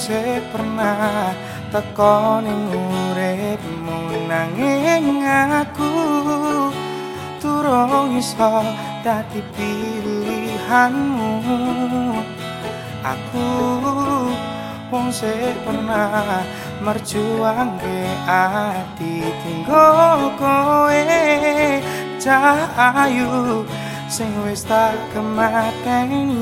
sing pernah teko ning uripmu nanging aku turung iso dadi pilihanmu. Aku wong sing pernah merjuang ke ati tinggo kowe cahayu sing wis tak kemateni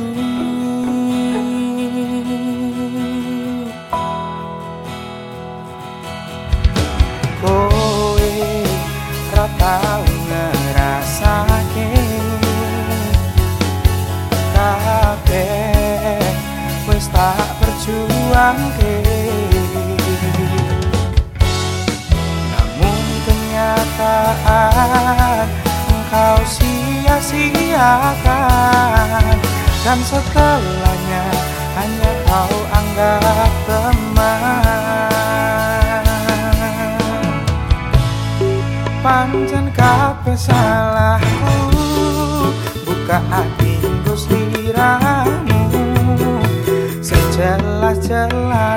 perjuangke namun kenyataan engkau sia-siakan dan setelahnya hanya kau anggap teman. Pancen kabeh salahku buka hati sejelas-jelas ra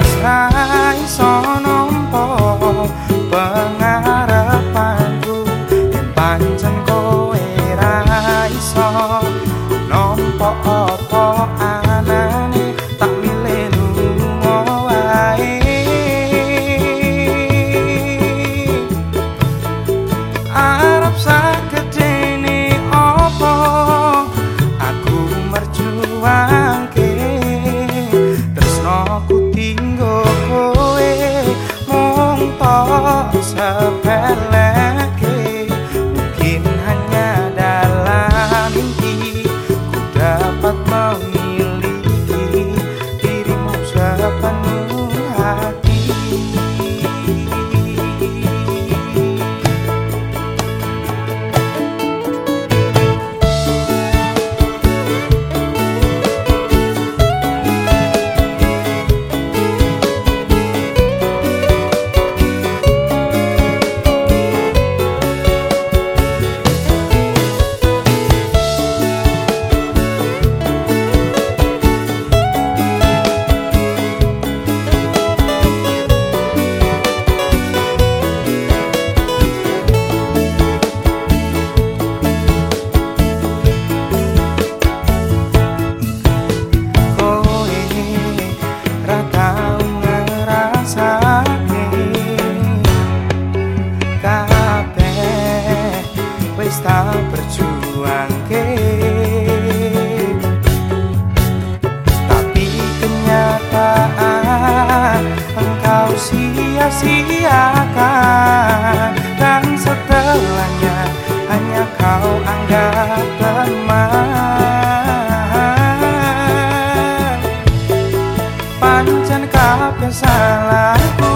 kabeh salahku?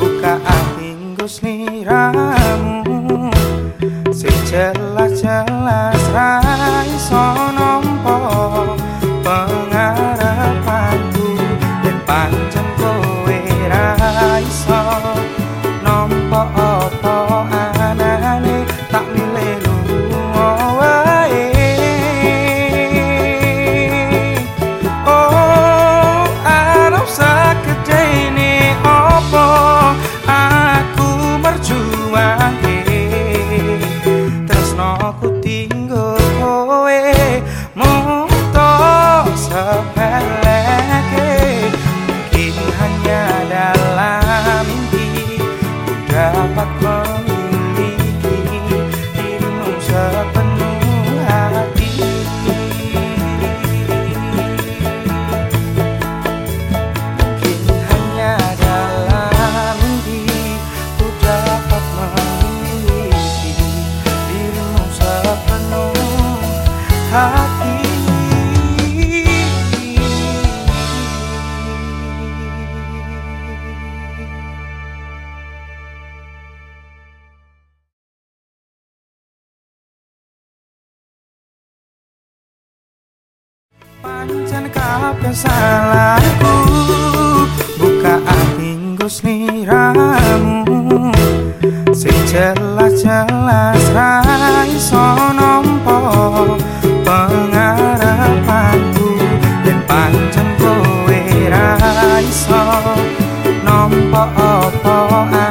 Buka ati sliramu sing jelas-jelas ra Pancen kabeh salahku. Buka ating gusti ramu sing jelas jelas rai sonompo pengharapanku. Yen pancen kowe rai iso nompo apa